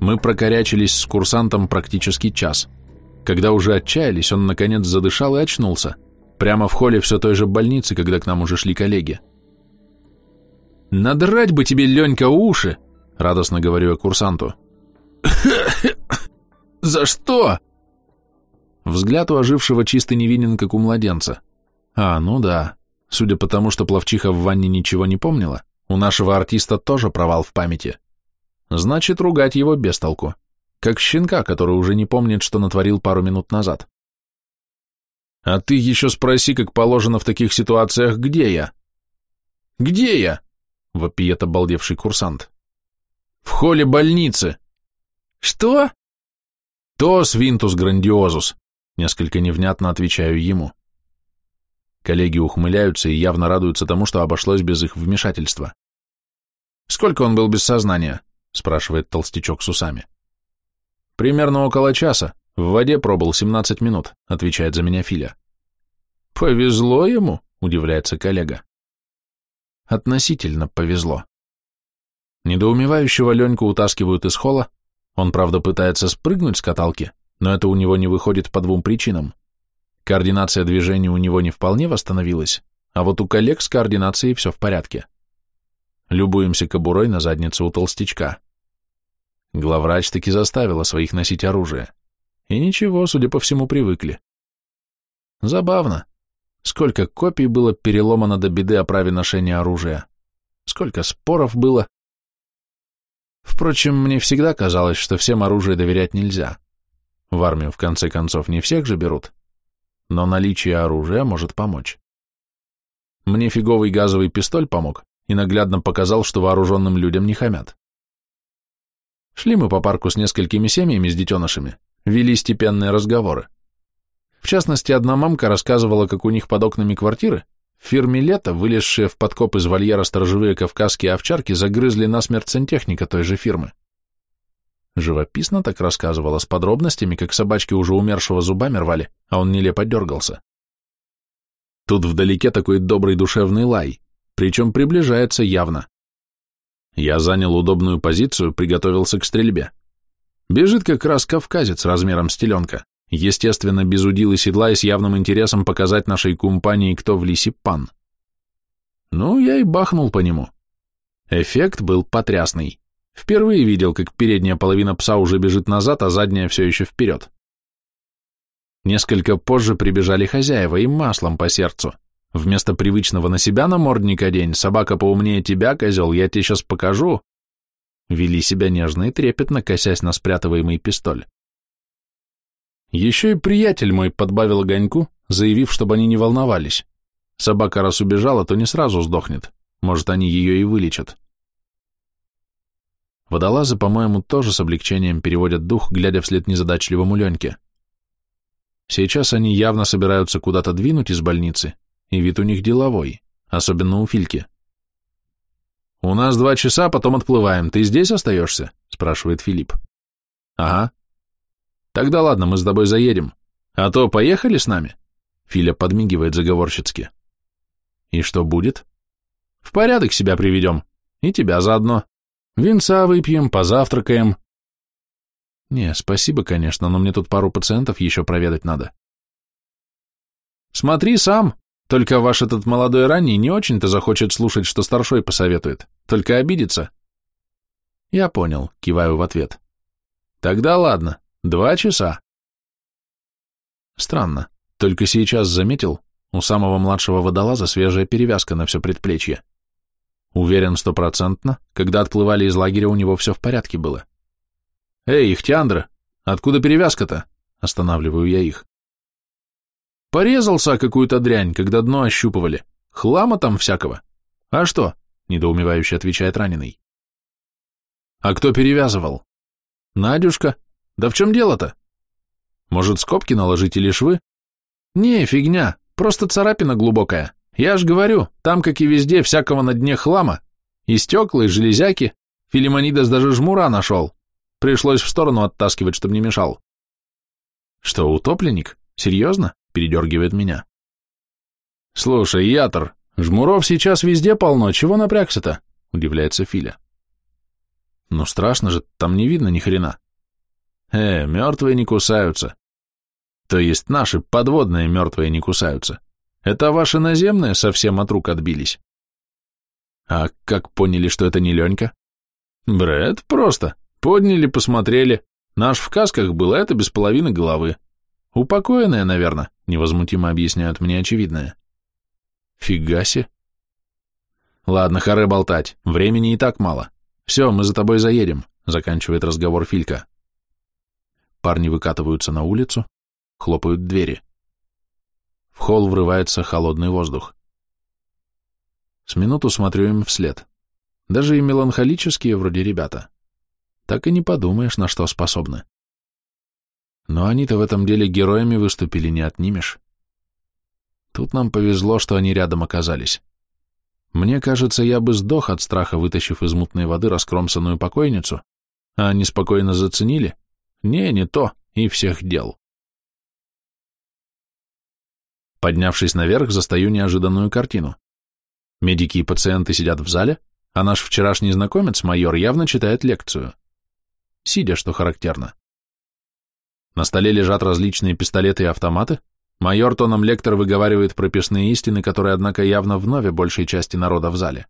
Мы прокорячились с курсантом практически час. Когда уже отчаялись, он наконец задышал и очнулся. Прямо в холле все той же больницы, когда к нам уже шли коллеги. «Надрать бы тебе, Ленька, уши!» — радостно говорю я курсанту. «За что?» Взгляд у ожившего чисто невинен, как у младенца. А, ну да. Судя по тому, что пловчиха в ванне ничего не помнила, у нашего артиста тоже провал в памяти. Значит, ругать его без толку. Как щенка, который уже не помнит, что натворил пару минут назад. А ты еще спроси, как положено в таких ситуациях, где я? Где я? Вопиет обалдевший курсант. В холле больницы. Что? Тос винтус грандиозус. Несколько невнятно отвечаю ему. Коллеги ухмыляются и явно радуются тому, что обошлось без их вмешательства. «Сколько он был без сознания?» — спрашивает толстячок с усами. «Примерно около часа. В воде пробыл 17 минут», — отвечает за меня Филя. «Повезло ему?» — удивляется коллега. Относительно повезло. Недоумевающего Леньку утаскивают из холла, он, правда, пытается спрыгнуть с каталки, но это у него не выходит по двум причинам. Координация движений у него не вполне восстановилась, а вот у коллег с координацией все в порядке. Любуемся кобурой на заднице у толстячка. Главврач таки заставила своих носить оружие. И ничего, судя по всему, привыкли. Забавно. Сколько копий было переломано до беды о праве ношения оружия. Сколько споров было. Впрочем, мне всегда казалось, что всем оружие доверять нельзя. В армию, в конце концов, не всех же берут. Но наличие оружия может помочь. Мне фиговый газовый пистоль помог и наглядно показал, что вооруженным людям не хамят. Шли мы по парку с несколькими семьями с детенышами, вели степенные разговоры. В частности, одна мамка рассказывала, как у них под окнами квартиры в фирме «Лето» вылезшие в подкоп из вольера сторожевые кавказские овчарки загрызли насмерть сантехника той же фирмы. Живописно так рассказывала, с подробностями, как собачки уже умершего зубами рвали, а он нелепо дергался. Тут вдалеке такой добрый душевный лай, причем приближается явно. Я занял удобную позицию, приготовился к стрельбе. Бежит как раз кавказец размером с теленка, естественно, без удил и седла и с явным интересом показать нашей компании, кто в лисе пан. Ну, я и бахнул по нему. Эффект был потрясный. Впервые видел, как передняя половина пса уже бежит назад, а задняя все еще вперед. Несколько позже прибежали хозяева и маслом по сердцу. Вместо привычного на себя намордника день, собака поумнее тебя, козел, я тебе сейчас покажу. Вели себя нежно и трепетно, косясь на спрятываемый пистоль. Еще и приятель мой подбавил огоньку, заявив, чтобы они не волновались. Собака раз убежала, то не сразу сдохнет. Может, они ее и вылечат. Водолазы, по-моему, тоже с облегчением переводят дух, глядя вслед незадачливому Леньке. Сейчас они явно собираются куда-то двинуть из больницы, и вид у них деловой, особенно у Фильки. «У нас два часа, потом отплываем. Ты здесь остаешься?» – спрашивает Филипп. «Ага». «Тогда ладно, мы с тобой заедем. А то поехали с нами?» Филя подмигивает заговорщицки. «И что будет?» «В порядок себя приведем. И тебя заодно. Винца выпьем, позавтракаем». «Не, спасибо, конечно, но мне тут пару пациентов еще проведать надо». «Смотри сам», только ваш этот молодой ранний не очень-то захочет слушать, что старшой посоветует, только обидится. Я понял, киваю в ответ. Тогда ладно, два часа. Странно, только сейчас заметил, у самого младшего водолаза свежая перевязка на все предплечье. Уверен стопроцентно, когда отплывали из лагеря, у него все в порядке было. «Эй, Ихтиандра, откуда перевязка-то?» Останавливаю я их. Порезался какую-то дрянь, когда дно ощупывали. Хлама там всякого. А что? Недоумевающе отвечает раненый. А кто перевязывал? Надюшка. Да в чем дело-то? Может, скобки наложить или швы? Не, фигня, просто царапина глубокая. Я ж говорю, там, как и везде, всякого на дне хлама. И стекла, и железяки. Филимонидас даже жмура нашел. Пришлось в сторону оттаскивать, чтобы не мешал. Что, утопленник? Серьезно? Передергивает меня. «Слушай, Ятор, жмуров сейчас везде полно, чего напрягся-то?» – удивляется Филя. Ну страшно же, там не видно ни хрена. Э, мертвые не кусаются. То есть наши подводные мертвые не кусаются. Это ваши наземные совсем от рук отбились. А как поняли, что это не Ленька? Бред, просто. Подняли, посмотрели. Наш в касках был, а это без половины головы. Упокоенная, наверное, невозмутимо объясняют мне очевидное. Фигаси. Ладно, харе болтать, времени и так мало. Все, мы за тобой заедем, заканчивает разговор Филька. Парни выкатываются на улицу, хлопают двери. В холл врывается холодный воздух. С минуту смотрю им вслед. Даже и меланхолические вроде ребята. Так и не подумаешь, на что способны. Но они-то в этом деле героями выступили, не отнимешь. Тут нам повезло, что они рядом оказались. Мне кажется, я бы сдох от страха, вытащив из мутной воды раскромсанную покойницу, а они спокойно заценили. Не, не то, и всех дел. Поднявшись наверх, застаю неожиданную картину. Медики и пациенты сидят в зале, а наш вчерашний знакомец, майор, явно читает лекцию. Сидя, что характерно. На столе лежат различные пистолеты и автоматы, Майор тоном лектор выговаривает прописные истины, которые, однако, явно вновь большей части народа в зале.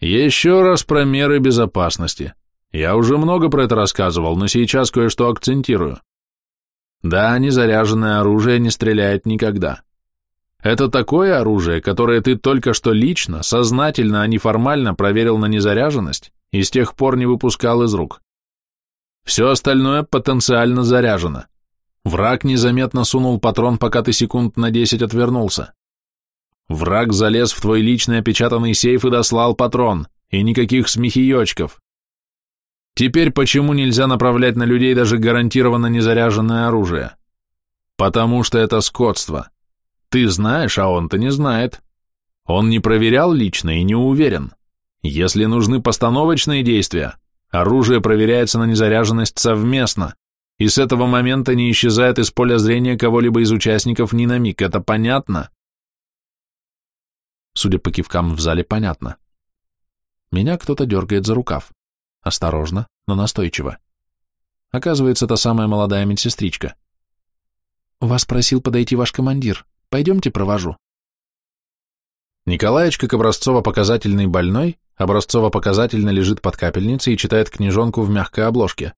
Еще раз про меры безопасности. Я уже много про это рассказывал, но сейчас кое-что акцентирую. Да, незаряженное оружие не стреляет никогда. Это такое оружие, которое ты только что лично, сознательно, а не формально проверил на незаряженность и с тех пор не выпускал из рук. Все остальное потенциально заряжено. Враг незаметно сунул патрон, пока ты секунд на десять отвернулся. Враг залез в твой личный опечатанный сейф и дослал патрон, и никаких смехиечков. Теперь почему нельзя направлять на людей даже гарантированно незаряженное оружие? Потому что это скотство. Ты знаешь, а он-то не знает. Он не проверял лично и не уверен. Если нужны постановочные действия, оружие проверяется на незаряженность совместно, и с этого момента не исчезает из поля зрения кого-либо из участников ни на миг. Это понятно? Судя по кивкам в зале, понятно. Меня кто-то дергает за рукав. Осторожно, но настойчиво. Оказывается, та самая молодая медсестричка. «Вас просил подойти ваш командир. Пойдемте провожу». Николаевич, как образцово-показательный больной, образцово-показательно лежит под капельницей и читает книжонку в мягкой обложке.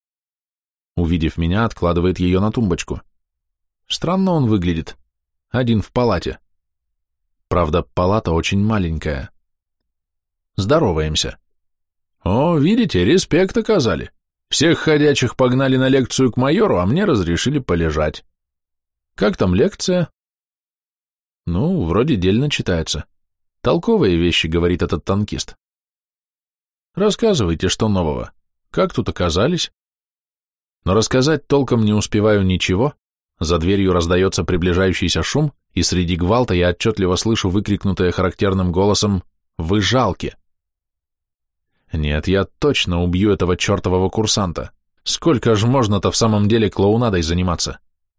Увидев меня, откладывает ее на тумбочку. Странно он выглядит. Один в палате. Правда, палата очень маленькая. Здороваемся. О, видите, респект оказали. Всех ходячих погнали на лекцию к майору, а мне разрешили полежать. Как там лекция? Ну, вроде дельно читается. Толковые вещи, говорит этот танкист. Рассказывайте, что нового. Как тут оказались? но рассказать толком не успеваю ничего, за дверью раздается приближающийся шум, и среди гвалта я отчетливо слышу выкрикнутое характерным голосом «Вы жалки!». Нет, я точно убью этого чертового курсанта. Сколько ж можно-то в самом деле клоунадой заниматься?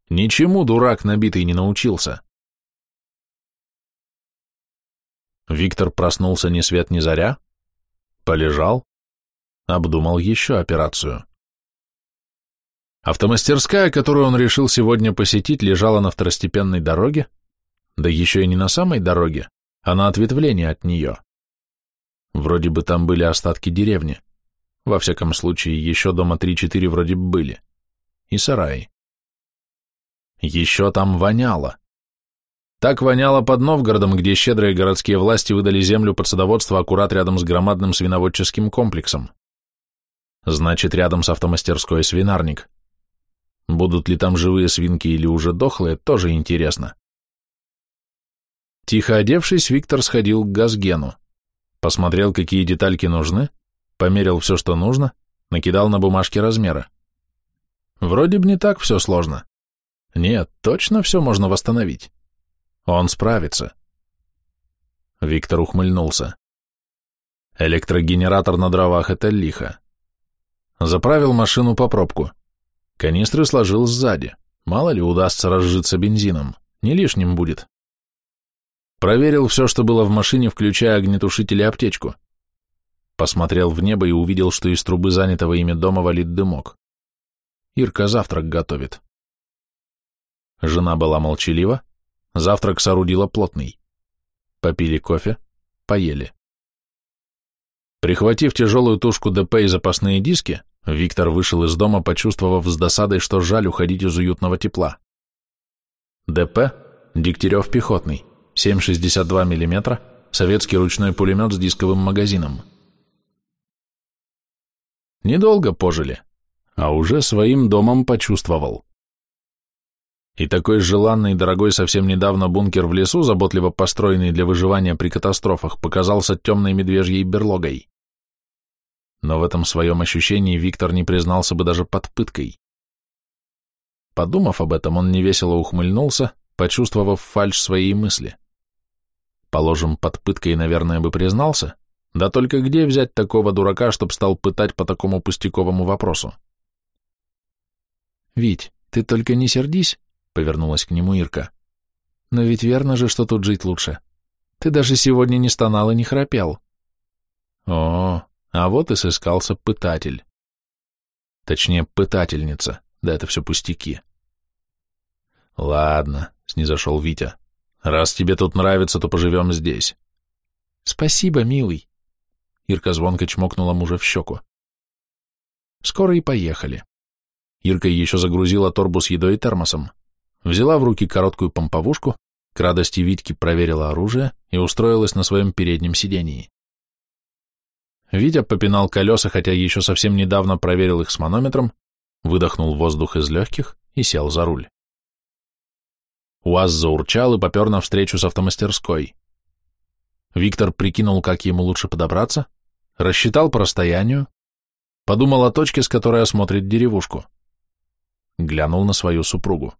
Ничему дурак набитый не научился. Виктор проснулся ни свет ни заря, полежал, обдумал еще операцию. Автомастерская, которую он решил сегодня посетить, лежала на второстепенной дороге, да еще и не на самой дороге, а на ответвлении от нее. Вроде бы там были остатки деревни. Во всяком случае, еще дома три-четыре вроде бы были. И сараи. Еще там воняло. Так воняло под Новгородом, где щедрые городские власти выдали землю под садоводство аккурат рядом с громадным свиноводческим комплексом. Значит, рядом с автомастерской свинарник. Будут ли там живые свинки или уже дохлые, тоже интересно. Тихо одевшись, Виктор сходил к газгену. Посмотрел, какие детальки нужны, померил все, что нужно, накидал на бумажке размеры. Вроде бы не так все сложно. Нет, точно все можно восстановить. Он справится. Виктор ухмыльнулся. Электрогенератор на дровах — это лихо. Заправил машину по пробку. Канистры сложил сзади. Мало ли удастся разжиться бензином. Не лишним будет. Проверил все, что было в машине, включая огнетушитель и аптечку. Посмотрел в небо и увидел, что из трубы занятого ими дома валит дымок. Ирка завтрак готовит. Жена была молчалива, завтрак соорудила плотный. Попили кофе, поели. Прихватив тяжелую тушку ДП и запасные диски, Виктор вышел из дома, почувствовав с досадой, что жаль уходить из уютного тепла. ДП – Дегтярев пехотный, 7,62 мм, советский ручной пулемет с дисковым магазином. Недолго пожили, а уже своим домом почувствовал. И такой желанный и дорогой совсем недавно бункер в лесу, заботливо построенный для выживания при катастрофах, показался темной медвежьей берлогой. Но в этом своем ощущении Виктор не признался бы даже под пыткой. Подумав об этом, он невесело ухмыльнулся, почувствовав фальшь своей мысли. Положим, под пыткой, наверное, бы признался, да только где взять такого дурака, чтоб стал пытать по такому пустяковому вопросу? «Вить, ты только не сердись», — повернулась к нему Ирка. «Но ведь верно же, что тут жить лучше. Ты даже сегодня не стонал и не храпел». «О, а вот и сыскался пытатель. Точнее, пытательница, да это все пустяки». «Ладно», — снизошел Витя. «Раз тебе тут нравится, то поживем здесь». «Спасибо, милый», Ирка звонко чмокнула мужа в щеку. Скоро и поехали. Ирка еще загрузила торбу с едой и термосом, взяла в руки короткую помповушку, к радости Витьки проверила оружие и устроилась на своем переднем сидении. Витя попинал колеса, хотя еще совсем недавно проверил их с манометром, выдохнул воздух из легких и сел за руль. УАЗ заурчал и попер навстречу с автомастерской. Виктор прикинул, как ему лучше подобраться, рассчитал по расстоянию, подумал о точке, с которой осмотрит деревушку. Глянул на свою супругу.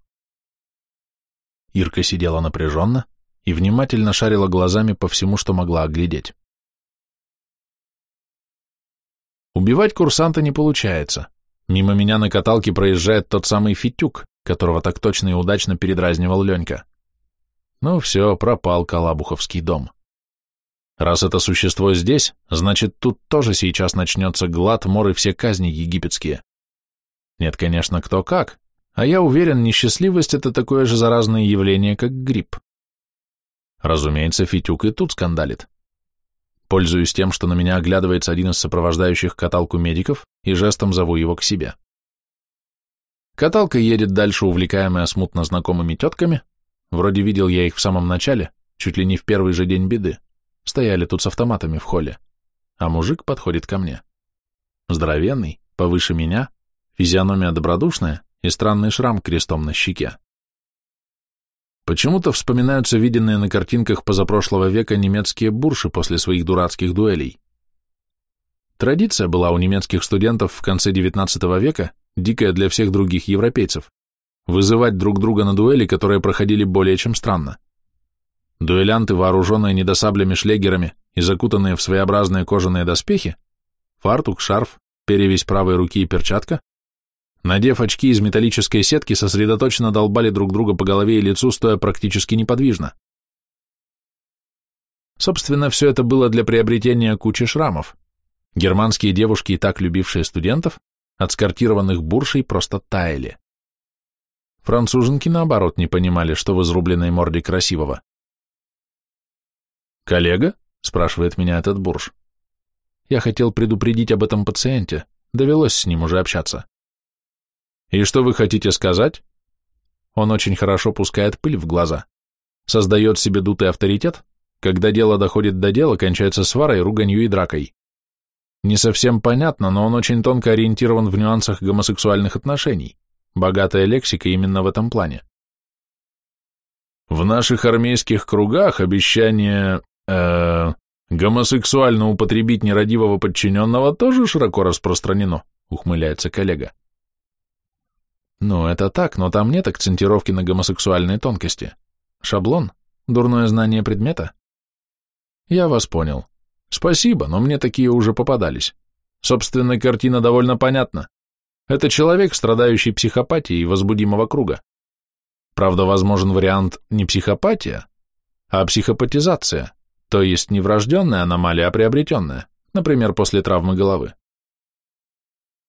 Ирка сидела напряженно и внимательно шарила глазами по всему, что могла оглядеть. Убивать курсанта не получается. Мимо меня на каталке проезжает тот самый Фитюк, которого так точно и удачно передразнивал Ленька. Ну все, пропал Калабуховский дом. Раз это существо здесь, значит, тут тоже сейчас начнется глад, мор и все казни египетские. Нет, конечно, кто как, а я уверен, несчастливость — это такое же заразное явление, как грипп. Разумеется, Фитюк и тут скандалит. Пользуюсь тем, что на меня оглядывается один из сопровождающих каталку медиков, и жестом зову его к себе. Каталка едет дальше, увлекаемая смутно знакомыми тетками, вроде видел я их в самом начале, чуть ли не в первый же день беды. Стояли тут с автоматами в холле, а мужик подходит ко мне. Здоровенный, повыше меня, физиономия добродушная и странный шрам крестом на щеке. Почему-то вспоминаются виденные на картинках позапрошлого века немецкие бурши после своих дурацких дуэлей. Традиция была у немецких студентов в конце XIX века, дикая для всех других европейцев, вызывать друг друга на дуэли, которые проходили более чем странно. Дуэлянты, вооруженные недосаблями шлегерами и закутанные в своеобразные кожаные доспехи, фартук, шарф, перевесь правой руки и перчатка, надев очки из металлической сетки, сосредоточенно долбали друг друга по голове и лицу, стоя практически неподвижно. Собственно, все это было для приобретения кучи шрамов. Германские девушки, и так любившие студентов, от скортированных буршей просто таяли. Француженки, наоборот, не понимали, что в изрубленной морде красивого. «Коллега?» — спрашивает меня этот бурж. Я хотел предупредить об этом пациенте, довелось с ним уже общаться. «И что вы хотите сказать?» Он очень хорошо пускает пыль в глаза, создает себе дутый авторитет, когда дело доходит до дела, кончается сварой, руганью и дракой. Не совсем понятно, но он очень тонко ориентирован в нюансах гомосексуальных отношений, богатая лексика именно в этом плане. В наших армейских кругах обещание э гомосексуально употребить нерадивого подчиненного тоже широко распространено, ухмыляется коллега. Ну, это так, но там нет акцентировки на гомосексуальной тонкости. Шаблон? Дурное знание предмета? Я вас понял. Спасибо, но мне такие уже попадались. Собственно, картина довольно понятна. Это человек, страдающий психопатией возбудимого круга. Правда, возможен вариант не психопатия, а психопатизация, то есть не врожденная аномалия, а приобретенная, например, после травмы головы.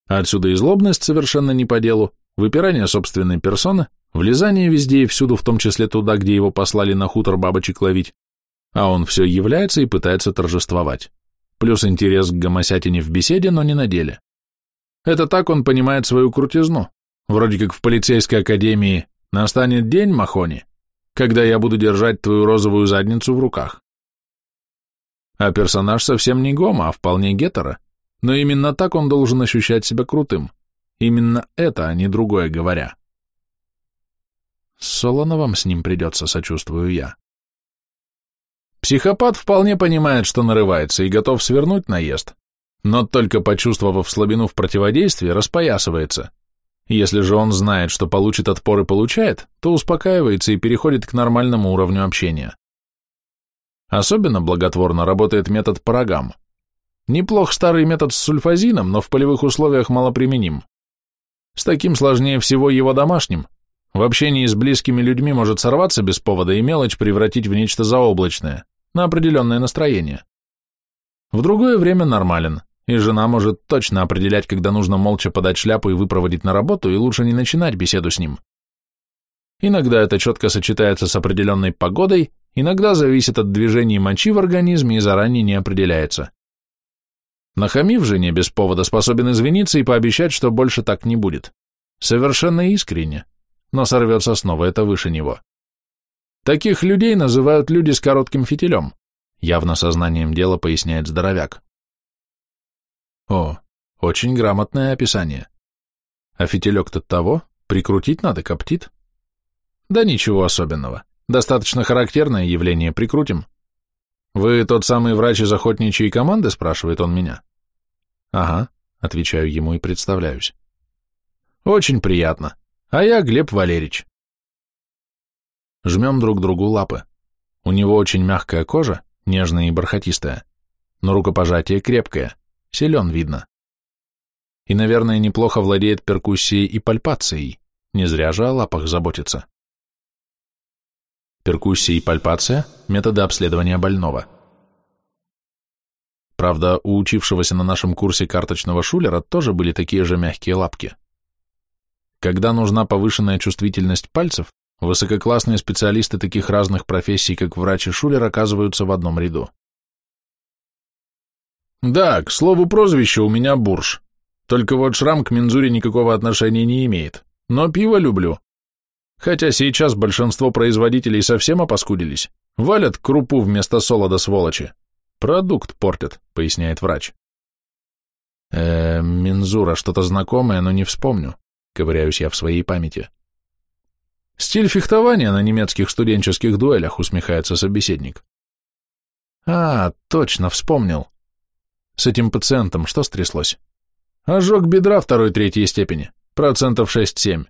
Отсюда и злобность совершенно не по делу, выпирание собственной персоны, влезание везде и всюду, в том числе туда, где его послали на хутор бабочек ловить, а он все является и пытается торжествовать. Плюс интерес к гомосятине в беседе, но не на деле. Это так он понимает свою крутизну. Вроде как в полицейской академии «Настанет день, Махони, когда я буду держать твою розовую задницу в руках». А персонаж совсем не гомо, а вполне гетеро. Но именно так он должен ощущать себя крутым. Именно это, а не другое говоря. С Солоновым с ним придется, сочувствую я. Психопат вполне понимает, что нарывается и готов свернуть наезд, но только почувствовав слабину в противодействии, распоясывается. Если же он знает, что получит отпор и получает, то успокаивается и переходит к нормальному уровню общения. Особенно благотворно работает метод по. Неплох старый метод с сульфазином, но в полевых условиях малоприменим. С таким сложнее всего его домашним. В общении с близкими людьми может сорваться без повода и мелочь превратить в нечто заоблачное, на определенное настроение. В другое время нормален, и жена может точно определять, когда нужно молча подать шляпу и выпроводить на работу, и лучше не начинать беседу с ним. Иногда это четко сочетается с определенной погодой, иногда зависит от движений мочи в организме и заранее не определяется. Нахамив жене без повода способен извиниться и пообещать, что больше так не будет. Совершенно искренне, но сорвется снова, это выше него. Таких людей называют люди с коротким фитилем, явно сознанием дела поясняет здоровяк. О, очень грамотное описание. А фитилек-то того, прикрутить надо, коптит. Да ничего особенного, достаточно характерное явление, прикрутим. Вы тот самый врач из охотничьей команды, спрашивает он меня. Ага, отвечаю ему и представляюсь. Очень приятно. А я Глеб Валерьевич. Жмем друг другу лапы. У него очень мягкая кожа, нежная и бархатистая, но рукопожатие крепкое. Силен, видно. И, наверное, неплохо владеет перкуссией и пальпацией. Не зря же о лапах заботится. Перкуссия и пальпация – методы обследования больного. Правда, у учившегося на нашем курсе карточного шулера тоже были такие же мягкие лапки. Когда нужна повышенная чувствительность пальцев, высококлассные специалисты таких разных профессий, как врач и шулер, оказываются в одном ряду. Да, к слову, прозвище у меня Бурж. Только вот шрам к мензуре никакого отношения не имеет. Но пиво люблю. Хотя сейчас большинство производителей совсем опаскудились. Валят крупу вместо солода сволочи. Продукт портят, поясняет врач. Э, мензура, что-то знакомое, но не вспомню. Ковыряюсь я в своей памяти. Стиль фехтования на немецких студенческих дуэлях, усмехается собеседник. А, точно, вспомнил. С этим пациентом что стряслось? Ожог бедра второй-третьей степени, процентов 6-7.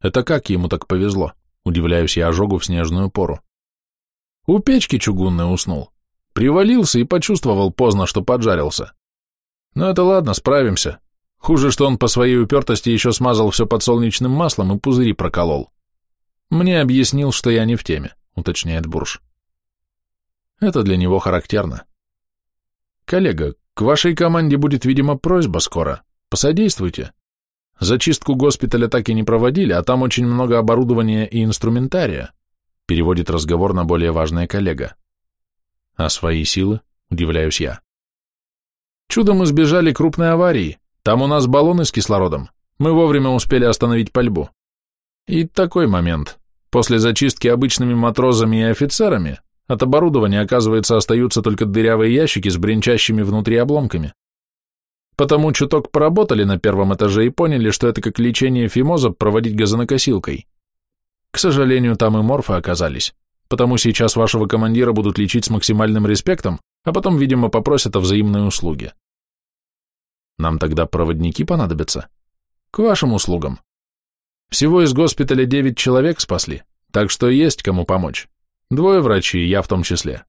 Это как ему так повезло? Удивляюсь я ожогу в снежную пору. У печки чугунной уснул. Привалился и почувствовал поздно, что поджарился. Но это ладно, справимся. Хуже, что он по своей упертости еще смазал все подсолнечным маслом и пузыри проколол. Мне объяснил, что я не в теме, уточняет Бурж. Это для него характерно. Коллега, к вашей команде будет, видимо, просьба скоро. Посодействуйте. Зачистку госпиталя так и не проводили, а там очень много оборудования и инструментария. Переводит разговор на более важное коллега. А свои силы? Удивляюсь я. Чудом избежали крупной аварии. Там у нас баллоны с кислородом. Мы вовремя успели остановить пальбу. И такой момент. После зачистки обычными матрозами и офицерами от оборудования, оказывается, остаются только дырявые ящики с бренчащими внутри обломками. Потому чуток поработали на первом этаже и поняли, что это как лечение фимоза проводить газонокосилкой. К сожалению, там и морфы оказались, потому сейчас вашего командира будут лечить с максимальным респектом, а потом, видимо, попросят о взаимной услуге. Нам тогда проводники понадобятся? К вашим услугам. Всего из госпиталя девять человек спасли, так что есть кому помочь. Двое врачей, я в том числе.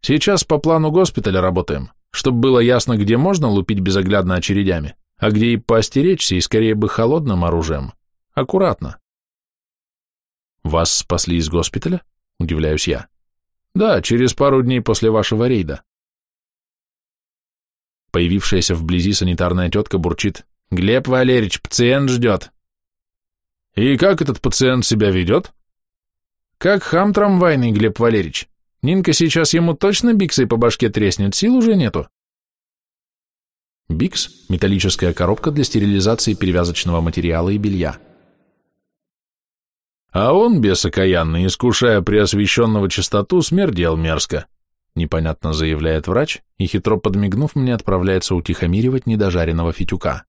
Сейчас по плану госпиталя работаем, чтобы было ясно, где можно лупить безоглядно очередями, а где и поостеречься, и скорее бы холодным оружием. Аккуратно. Вас спасли из госпиталя? Удивляюсь я. Да, через пару дней после вашего рейда. Появившаяся вблизи санитарная тетка бурчит. «Глеб Валерьевич, пациент ждет». «И как этот пациент себя ведет?» «Как хам трамвайный, Глеб Валерьевич. Нинка сейчас ему точно биксой по башке треснет, сил уже нету». Бикс – металлическая коробка для стерилизации перевязочного материала и белья. А он, бес окаянный, искушая преосвященного чистоту, смердел мерзко, непонятно заявляет врач и, хитро подмигнув мне, отправляется утихомиривать недожаренного фитюка.